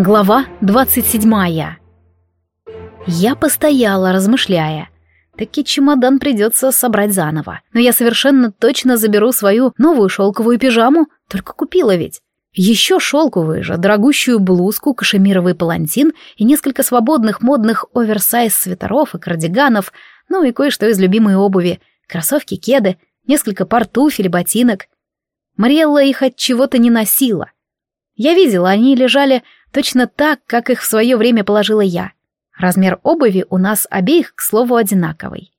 Глава 27 Я постояла, размышляя. Таки чемодан придется собрать заново. Но я совершенно точно заберу свою новую шелковую пижаму, только купила ведь. Еще шелковую же, дорогущую блузку, кашемировый палантин и несколько свободных модных оверсайз свитеров и кардиганов, ну и кое-что из любимой обуви, кроссовки, кеды, несколько пар туфель, ботинок. Мариэлла их от чего-то не носила. Я видела, они лежали точно так, как их в свое время положила я. Размер обуви у нас обеих, к слову, одинаковый.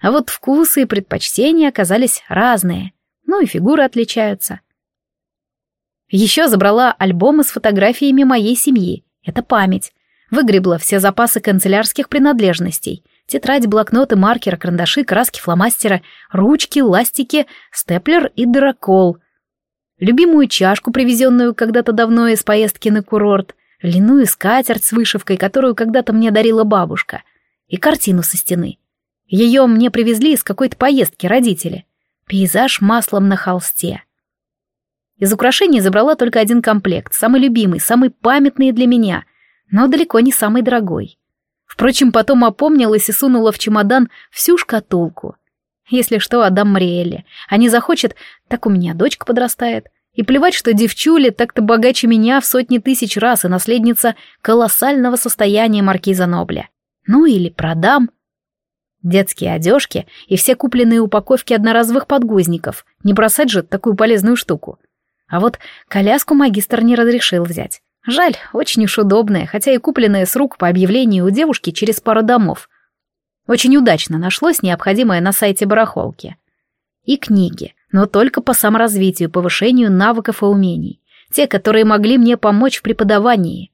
А вот вкусы и предпочтения оказались разные, ну и фигуры отличаются. Еще забрала альбомы с фотографиями моей семьи. Это память. Выгребла все запасы канцелярских принадлежностей. Тетрадь, блокноты, маркеры, карандаши, краски, фломастеры, ручки, ластики, степлер и дракол — любимую чашку, привезенную когда-то давно из поездки на курорт, льняную скатерть с вышивкой, которую когда-то мне дарила бабушка, и картину со стены. Ее мне привезли из какой-то поездки родители. Пейзаж маслом на холсте. Из украшений забрала только один комплект, самый любимый, самый памятный для меня, но далеко не самый дорогой. Впрочем, потом опомнилась и сунула в чемодан всю шкатулку. Если что, отдам Мариэле. А не захочет, так у меня дочка подрастает. И плевать, что девчуля так-то богаче меня в сотни тысяч раз и наследница колоссального состояния маркиза Нобля. Ну или продам. Детские одежки и все купленные упаковки одноразовых подгузников. Не бросать же такую полезную штуку. А вот коляску магистр не разрешил взять. Жаль, очень уж удобная, хотя и купленная с рук по объявлению у девушки через пару домов. Очень удачно нашлось необходимое на сайте барахолки. И книги но только по саморазвитию, повышению навыков и умений, те, которые могли мне помочь в преподавании.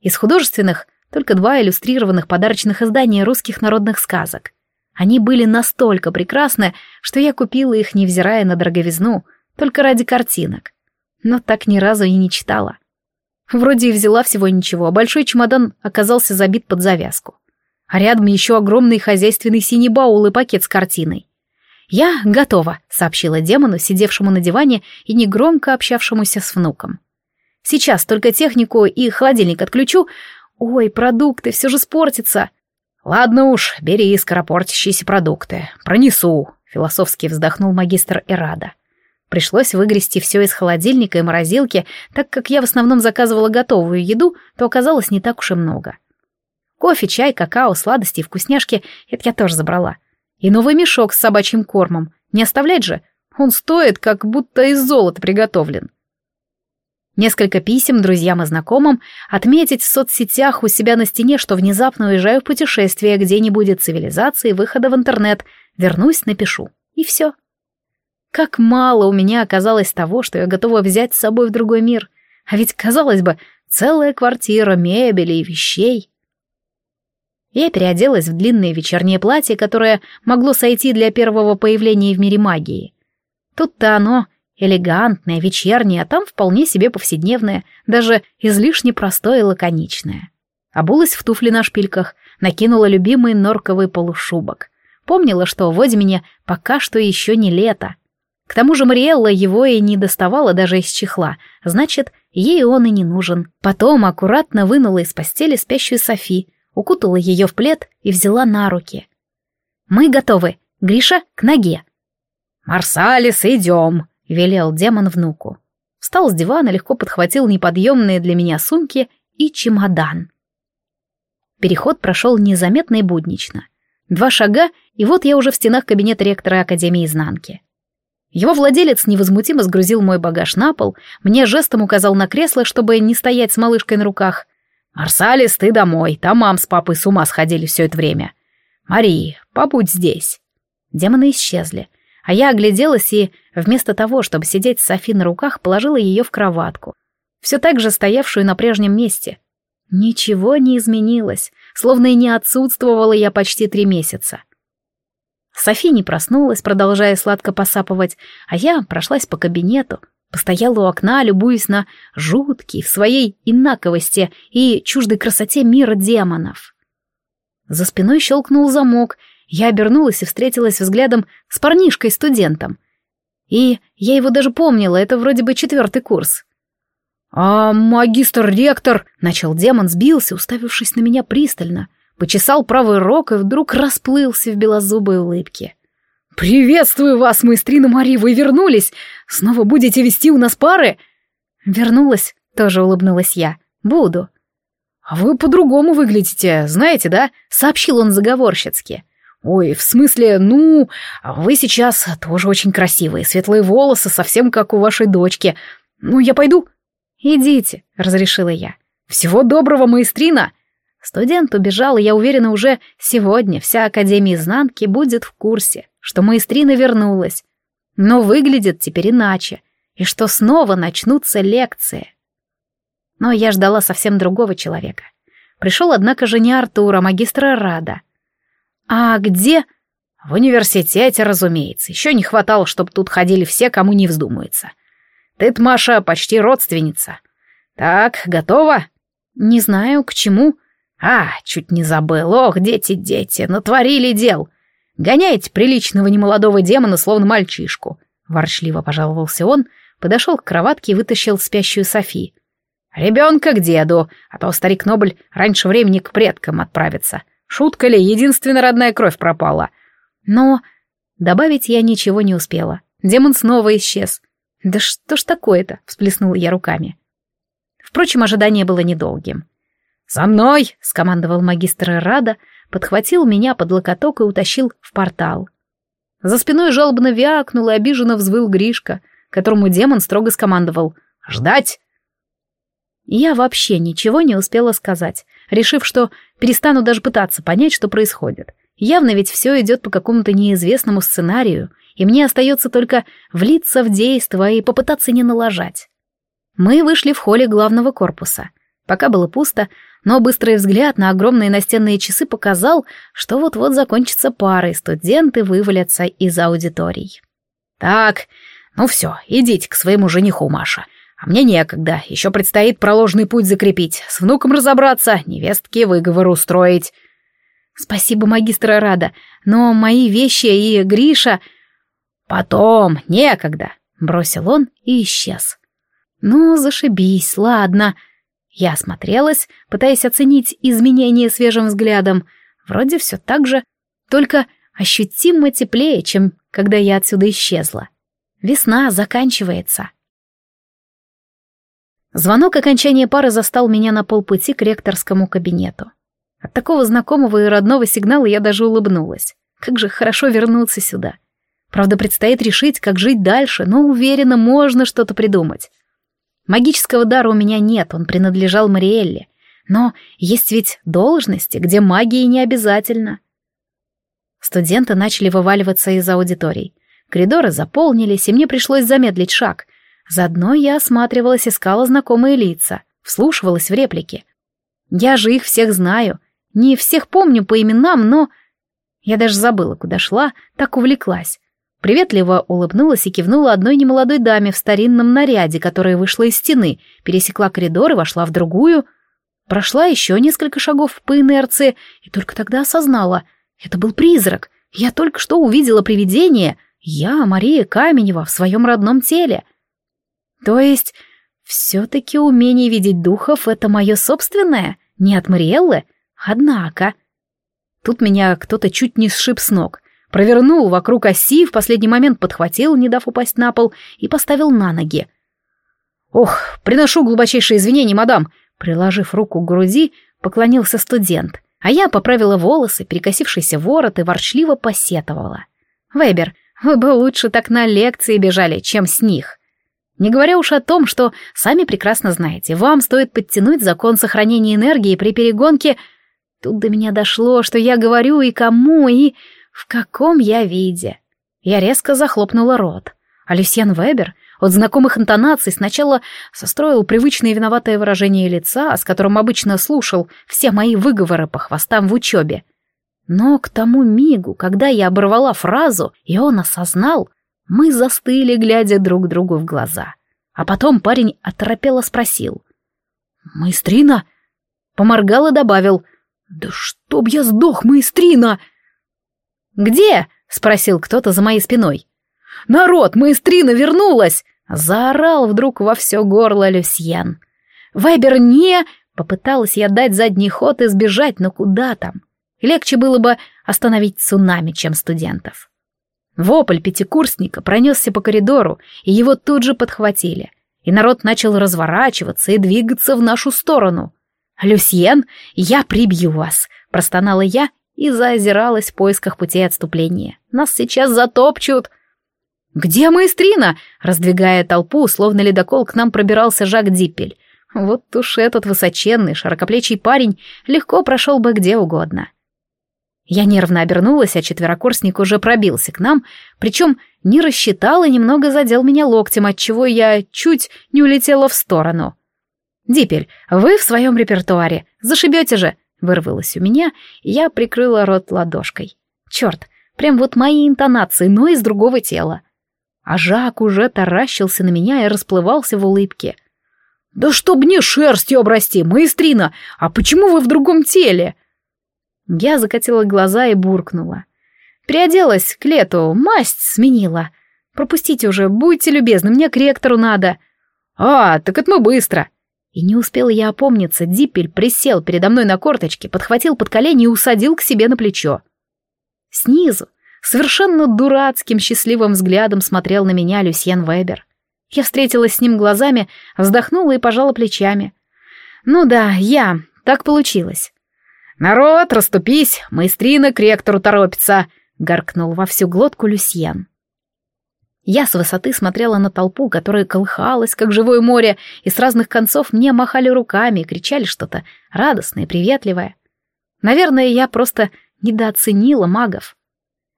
Из художественных только два иллюстрированных подарочных издания русских народных сказок. Они были настолько прекрасны, что я купила их, невзирая на дороговизну, только ради картинок. Но так ни разу и не читала. Вроде и взяла всего ничего, а большой чемодан оказался забит под завязку. А рядом еще огромный хозяйственный синий баул и пакет с картиной. «Я готова», — сообщила демону, сидевшему на диване и негромко общавшемуся с внуком. «Сейчас только технику и холодильник отключу. Ой, продукты, все же спортятся». «Ладно уж, бери скоропортящиеся продукты. Пронесу», — философски вздохнул магистр Эрада. Пришлось выгрести все из холодильника и морозилки, так как я в основном заказывала готовую еду, то оказалось не так уж и много. Кофе, чай, какао, сладости и вкусняшки — это я тоже забрала. И новый мешок с собачьим кормом. Не оставлять же. Он стоит, как будто из золота приготовлен. Несколько писем друзьям и знакомым, отметить в соцсетях у себя на стене, что внезапно уезжаю в путешествие, где не будет цивилизации, выхода в интернет. Вернусь, напишу. И все. Как мало у меня оказалось того, что я готова взять с собой в другой мир. А ведь, казалось бы, целая квартира мебели и вещей. Я переоделась в длинное вечернее платье, которое могло сойти для первого появления в мире магии. Тут-то оно элегантное, вечернее, а там вполне себе повседневное, даже излишне простое и лаконичное. Обулась в туфли на шпильках, накинула любимый норковый полушубок. Помнила, что в Одимине пока что еще не лето. К тому же Мариэлла его и не доставала даже из чехла, значит, ей он и не нужен. Потом аккуратно вынула из постели спящую Софи, укутала ее в плед и взяла на руки. «Мы готовы. Гриша, к ноге». «Марсалис, идем», — велел демон внуку. Встал с дивана, легко подхватил неподъемные для меня сумки и чемодан. Переход прошел незаметно и буднично. Два шага, и вот я уже в стенах кабинета ректора Академии Изнанки. Его владелец невозмутимо сгрузил мой багаж на пол, мне жестом указал на кресло, чтобы не стоять с малышкой на руках, «Марсалис, ты домой, там мам с папой с ума сходили все это время. Мари, побудь здесь». Демоны исчезли, а я огляделась и, вместо того, чтобы сидеть с Софи на руках, положила ее в кроватку, все так же стоявшую на прежнем месте. Ничего не изменилось, словно и не отсутствовала я почти три месяца. Софи не проснулась, продолжая сладко посапывать, а я прошлась по кабинету, Постояла у окна, любуясь на жуткий в своей инаковости и чуждой красоте мира демонов. За спиной щелкнул замок, я обернулась и встретилась взглядом с парнишкой-студентом. И я его даже помнила, это вроде бы четвертый курс. «А магистр-ректор...» — начал демон, сбился, уставившись на меня пристально. Почесал правый рог и вдруг расплылся в белозубой улыбке. «Приветствую вас, маэстрина Мари, вы вернулись! Снова будете вести у нас пары?» «Вернулась», — тоже улыбнулась я. «Буду». «А вы по-другому выглядите, знаете, да?» — сообщил он заговорщицки. «Ой, в смысле, ну, вы сейчас тоже очень красивые, светлые волосы, совсем как у вашей дочки. Ну, я пойду?» «Идите», — разрешила я. «Всего доброго, маэстрина!» Студент убежал, и я уверена, уже сегодня вся Академия Изнанки будет в курсе, что маэстрина вернулась. Но выглядит теперь иначе, и что снова начнутся лекции. Но я ждала совсем другого человека. Пришел, однако же, не Артур, а магистра Рада. «А где?» «В университете, разумеется. Еще не хватало, чтобы тут ходили все, кому не вздумается. Ты-то, Маша, почти родственница. Так, готова?» «Не знаю, к чему». «А, чуть не забыл. Ох, дети, дети, натворили дел. Гоняете приличного немолодого демона, словно мальчишку». Ворчливо пожаловался он, подошел к кроватке и вытащил спящую Софи. Ребенка к деду, а то старик Нобль раньше времени к предкам отправится. Шутка ли, единственная родная кровь пропала. Но добавить я ничего не успела. Демон снова исчез. «Да что ж такое-то?» — всплеснула я руками. Впрочем, ожидание было недолгим. «За мной!» — скомандовал магистр Рада, подхватил меня под локоток и утащил в портал. За спиной жалобно вякнул и обиженно взвыл Гришка, которому демон строго скомандовал «Ждать!» Я вообще ничего не успела сказать, решив, что перестану даже пытаться понять, что происходит. Явно ведь все идет по какому-то неизвестному сценарию, и мне остается только влиться в действо и попытаться не налажать. Мы вышли в холле главного корпуса. Пока было пусто, но быстрый взгляд на огромные настенные часы показал, что вот-вот закончится пара, и студенты вывалятся из аудиторий. «Так, ну все, идите к своему жениху, Маша. А мне некогда, еще предстоит проложенный путь закрепить, с внуком разобраться, невестке выговор устроить. Спасибо, магистра Рада, но мои вещи и Гриша... Потом, некогда, бросил он и исчез. Ну, зашибись, ладно. Я осмотрелась, пытаясь оценить изменения свежим взглядом. Вроде все так же, только ощутимо теплее, чем когда я отсюда исчезла. Весна заканчивается. Звонок окончания пары застал меня на полпути к ректорскому кабинету. От такого знакомого и родного сигнала я даже улыбнулась. Как же хорошо вернуться сюда. Правда, предстоит решить, как жить дальше, но уверена, можно что-то придумать. Магического дара у меня нет, он принадлежал Мариэлле. Но есть ведь должности, где магии не обязательно. Студенты начали вываливаться из аудиторий. Коридоры заполнились, и мне пришлось замедлить шаг — Заодно я осматривалась, искала знакомые лица, вслушивалась в реплики. Я же их всех знаю. Не всех помню по именам, но... Я даже забыла, куда шла, так увлеклась. Приветливо улыбнулась и кивнула одной немолодой даме в старинном наряде, которая вышла из стены, пересекла коридор и вошла в другую. Прошла еще несколько шагов по инерции и только тогда осознала. Это был призрак. Я только что увидела привидение. Я, Мария Каменева, в своем родном теле — то есть, все-таки умение видеть духов — это мое собственное, не от Мариэллы? Однако... Тут меня кто-то чуть не сшиб с ног. Провернул вокруг оси, в последний момент подхватил, не дав упасть на пол, и поставил на ноги. «Ох, приношу глубочайшие извинения, мадам!» Приложив руку к груди, поклонился студент, а я поправила волосы, перекосившийся ворот и ворчливо посетовала. «Вебер, вы бы лучше так на лекции бежали, чем с них!» Не говоря уж о том, что, сами прекрасно знаете, вам стоит подтянуть закон сохранения энергии при перегонке. Тут до меня дошло, что я говорю и кому, и в каком я виде. Я резко захлопнула рот. А Люсьян Вебер от знакомых интонаций сначала состроил привычное виноватое выражение лица, с которым обычно слушал все мои выговоры по хвостам в учебе. Но к тому мигу, когда я оборвала фразу, и он осознал, мы застыли, глядя друг другу в глаза. А потом парень оторопело спросил. «Маэстрина?» Поморгал и добавил. «Да чтоб я сдох, маэстрина!» «Где?» — спросил кто-то за моей спиной. «Народ, маэстрина вернулась!» Заорал вдруг во все горло Люсьен. «Вайбер, не...» Попыталась я дать задний ход и сбежать, но куда там? Легче было бы остановить цунами, чем студентов. Вопль пятикурсника пронесся по коридору, и его тут же подхватили. И народ начал разворачиваться и двигаться в нашу сторону. «Люсьен, я прибью вас!» — простонала я и заозиралась в поисках путей отступления. «Нас сейчас затопчут!» «Где маэстрина?» — раздвигая толпу, словно ледокол, к нам пробирался Жак Диппель. Вот уж этот высоченный, широкоплечий парень легко прошел бы где угодно. Я нервно обернулась, а четверокурсник уже пробился к нам, причем не рассчитал и немного задел меня локтем, отчего я чуть не улетела в сторону. «Дипель, вы в своем репертуаре, зашибете же!» Вырвалось у меня, и я прикрыла рот ладошкой. Черт, прям вот мои интонации, но из другого тела. А Жак уже таращился на меня и расплывался в улыбке. «Да чтоб мне шерстью обрасти, маэстрина! А почему вы в другом теле?» Я закатила глаза и буркнула. «Приоделась к лету, масть сменила. Пропустите уже, будьте любезны, мне к ректору надо». «А, так это мы быстро!» И не успела я опомниться, Диппель присел передо мной на корточки, подхватил под колени и усадил к себе на плечо. Снизу, совершенно дурацким счастливым взглядом смотрел на меня Люсьен Вебер. Я встретилась с ним глазами, вздохнула и пожала плечами. «Ну да, я. Так получилось». «Народ, расступись! Маэстрина к ректору торопится!» — горкнул во всю глотку Люсьен. Я с высоты смотрела на толпу, которая колыхалась, как живое море, и с разных концов мне махали руками и кричали что-то радостное, приветливое. Наверное, я просто недооценила магов.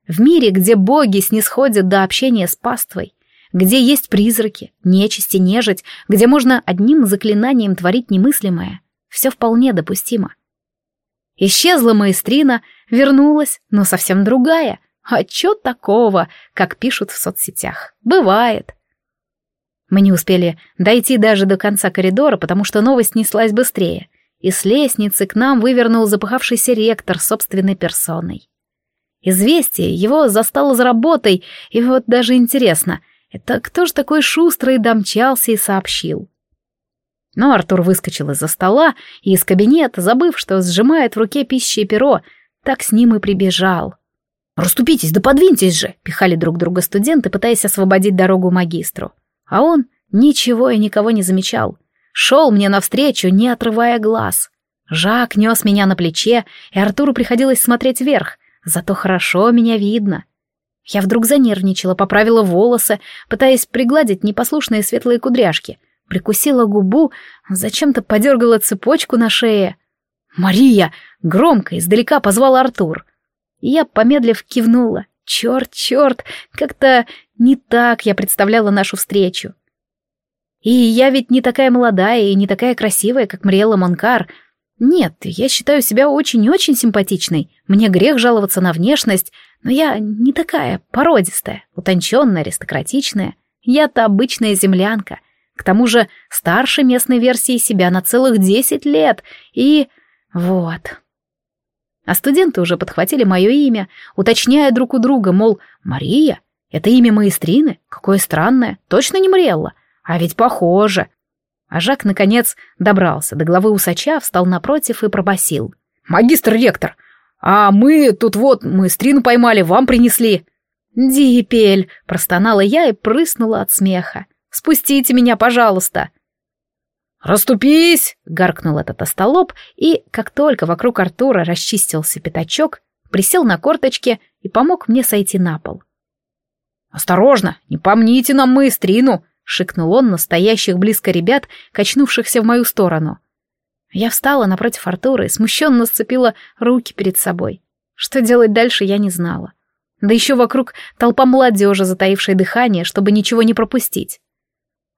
В мире, где боги снисходят до общения с паствой, где есть призраки, нечисть и нежить, где можно одним заклинанием творить немыслимое, все вполне допустимо. Исчезла маэстрина, вернулась, но совсем другая — а чё такого, как пишут в соцсетях? Бывает. Мы не успели дойти даже до конца коридора, потому что новость неслась быстрее, и с лестницы к нам вывернул запыхавшийся ректор собственной персоной. Известие его застало за работой, и вот даже интересно, это кто же такой шустрый домчался и сообщил? Но Артур выскочил из-за стола и из кабинета, забыв, что сжимает в руке пищи и перо, так с ним и прибежал. «Расступитесь, да подвиньтесь же!» — пихали друг друга студенты, пытаясь освободить дорогу магистру. А он ничего и никого не замечал. Шел мне навстречу, не отрывая глаз. Жак нес меня на плече, и Артуру приходилось смотреть вверх, зато хорошо меня видно. Я вдруг занервничала, поправила волосы, пытаясь пригладить непослушные светлые кудряшки, прикусила губу, зачем-то подергала цепочку на шее. «Мария!» — громко издалека позвал Артур. Я, помедлив, кивнула. Черт, черт, как-то не так я представляла нашу встречу. И я ведь не такая молодая и не такая красивая, как Мриэла Монкар. Нет, я считаю себя очень-очень симпатичной. Мне грех жаловаться на внешность, но я не такая породистая, утонченная, аристократичная. Я-то обычная землянка. К тому же старше местной версии себя на целых десять лет. И вот, а студенты уже подхватили мое имя, уточняя друг у друга, мол, Мария? Это имя маэстрины? Какое странное. Точно не Мариэлла? А ведь похоже. А Жак, наконец, добрался до главы усача, встал напротив и пробасил: «Магистр ректор, а мы тут вот маэстрину поймали, вам принесли». «Дипель!» — простонала я и прыснула от смеха. «Спустите меня, пожалуйста!» «Раступись!» — гаркнул этот остолоп, и, как только вокруг Артура расчистился пятачок, присел на корточки и помог мне сойти на пол. «Осторожно, не помните нам маэстрину!» — шикнул он настоящих близко ребят, качнувшихся в мою сторону. Я встала напротив Артура и смущенно сцепила руки перед собой. Что делать дальше, я не знала. Да еще вокруг толпа молодежи, затаившей дыхание, чтобы ничего не пропустить.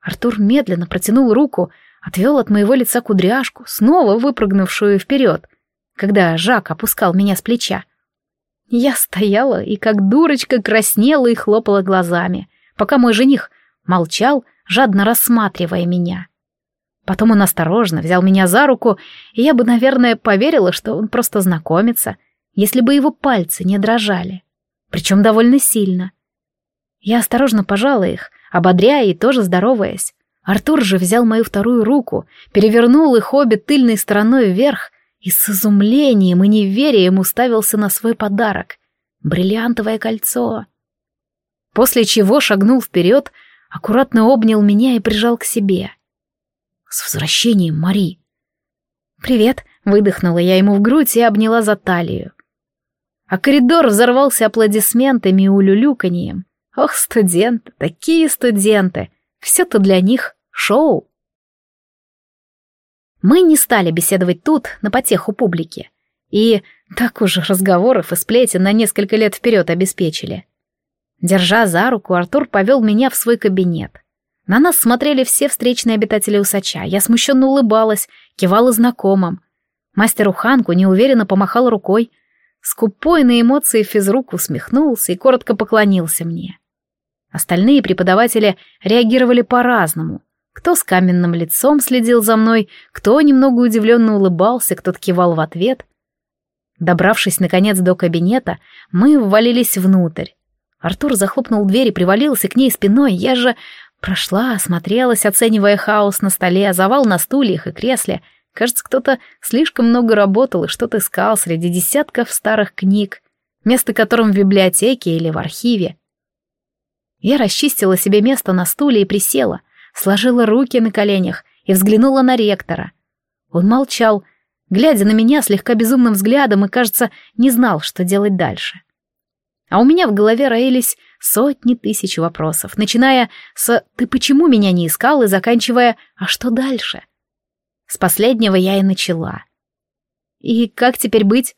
Артур медленно протянул руку, отвел от моего лица кудряшку, снова выпрыгнувшую вперед, когда Жак опускал меня с плеча. Я стояла и как дурочка краснела и хлопала глазами, пока мой жених молчал, жадно рассматривая меня. Потом он осторожно взял меня за руку, и я бы, наверное, поверила, что он просто знакомится, если бы его пальцы не дрожали. Причем довольно сильно. Я осторожно пожала их, ободряя и тоже здороваясь. Артур же взял мою вторую руку, перевернул их обе тыльной стороной вверх и с изумлением и неверием уставился на свой подарок — бриллиантовое кольцо. После чего шагнул вперед, аккуратно обнял меня и прижал к себе. «С возвращением, Мари!» «Привет!» — выдохнула я ему в грудь и обняла за талию. А коридор взорвался аплодисментами и улюлюканьем. Ох, студенты, такие студенты! Все-то для них шоу. Мы не стали беседовать тут, на потеху публики. И так уж разговоров и сплетен на несколько лет вперед обеспечили. Держа за руку, Артур повел меня в свой кабинет. На нас смотрели все встречные обитатели усача. Я смущенно улыбалась, кивала знакомым. Мастеру Ханку неуверенно помахал рукой. Скупой на эмоции физрук усмехнулся и коротко поклонился мне. Остальные преподаватели реагировали по-разному. Кто с каменным лицом следил за мной, кто немного удивленно улыбался, кто-то кивал в ответ. Добравшись, наконец, до кабинета, мы ввалились внутрь. Артур захлопнул дверь и привалился к ней спиной. Я же прошла, осмотрелась, оценивая хаос на столе, завал на стульях и кресле. Кажется, кто-то слишком много работал и что-то искал среди десятков старых книг, место которым в библиотеке или в архиве. Я расчистила себе место на стуле и присела, сложила руки на коленях и взглянула на ректора. Он молчал, глядя на меня слегка безумным взглядом и, кажется, не знал, что делать дальше. А у меня в голове роились сотни тысяч вопросов, начиная с «ты почему меня не искал?» и заканчивая «а что дальше?» С последнего я и начала. «И как теперь быть?»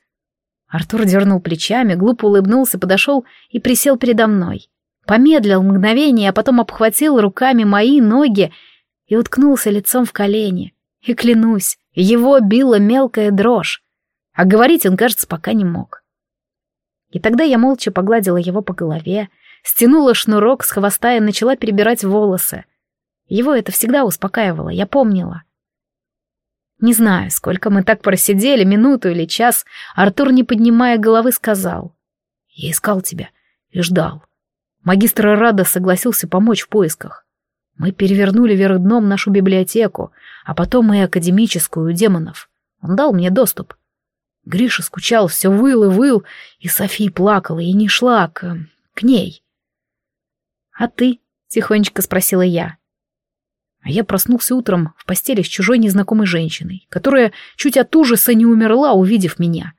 Артур дернул плечами, глупо улыбнулся, подошел и присел передо мной. Помедлил мгновение, а потом обхватил руками мои ноги и уткнулся лицом в колени. И клянусь, его била мелкая дрожь. А говорить он, кажется, пока не мог. И тогда я молча погладила его по голове, стянула шнурок с хвоста и начала перебирать волосы. Его это всегда успокаивало, я помнила. Не знаю, сколько мы так просидели, минуту или час, Артур, не поднимая головы, сказал. «Я искал тебя и ждал. Магистр Рада согласился помочь в поисках. Мы перевернули вверх дном нашу библиотеку, а потом и академическую у демонов. Он дал мне доступ. Гриша скучал, все выл и выл, и София плакала и не шла к... к ней. «А ты?» — тихонечко спросила я. А я проснулся утром в постели с чужой незнакомой женщиной, которая чуть от ужаса не умерла, увидев меня.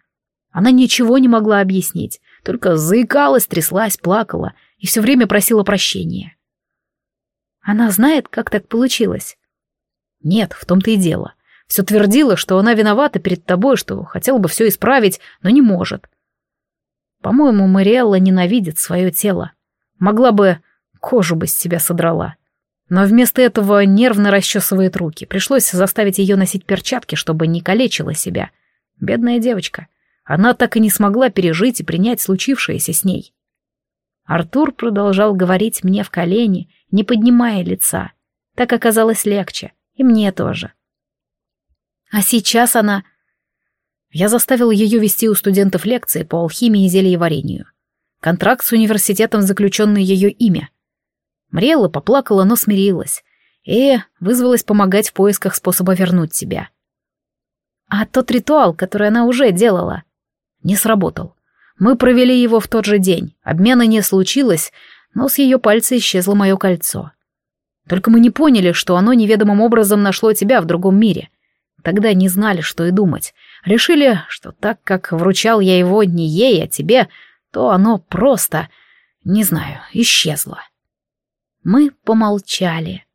Она ничего не могла объяснить, только заикалась, тряслась, плакала и все время просила прощения. Она знает, как так получилось? Нет, в том-то и дело. Все твердила, что она виновата перед тобой, что хотела бы все исправить, но не может. По-моему, Мариэлла ненавидит свое тело. Могла бы, кожу бы с себя содрала. Но вместо этого нервно расчесывает руки. Пришлось заставить ее носить перчатки, чтобы не калечила себя. Бедная девочка. Она так и не смогла пережить и принять случившееся с ней. Артур продолжал говорить мне в колени, не поднимая лица. Так оказалось легче, и мне тоже. А сейчас она... Я заставил ее вести у студентов лекции по алхимии и зельеварению. Контракт с университетом заключен на ее имя. Мрела поплакала, но смирилась. И вызвалась помогать в поисках способа вернуть себя. А тот ритуал, который она уже делала, не сработал. Мы провели его в тот же день. Обмена не случилось, но с ее пальца исчезло мое кольцо. Только мы не поняли, что оно неведомым образом нашло тебя в другом мире. Тогда не знали, что и думать. Решили, что так как вручал я его не ей, а тебе, то оно просто, не знаю, исчезло. Мы помолчали.